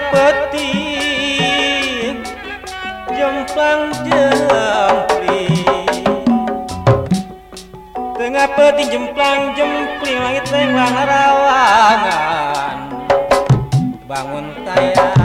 peting jemplang jempling. Tengah peting jemplang jempling langit tenglang rawangan. Bangun tayangan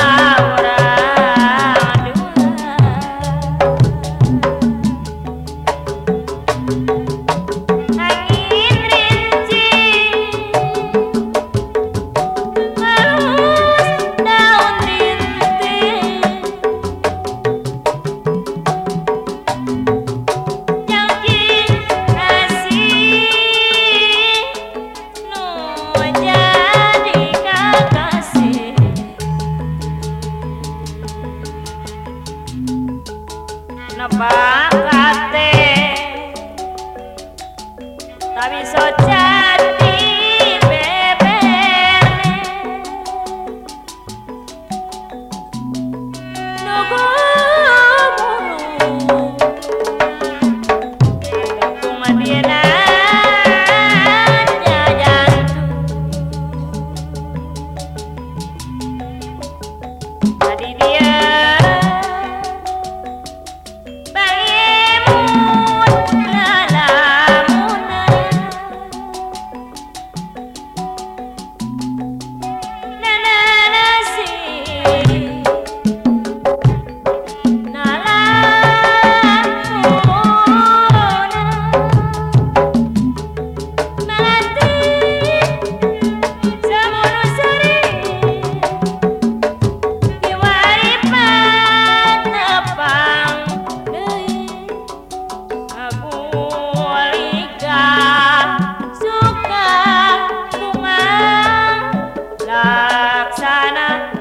nebakate tapi so jadi China.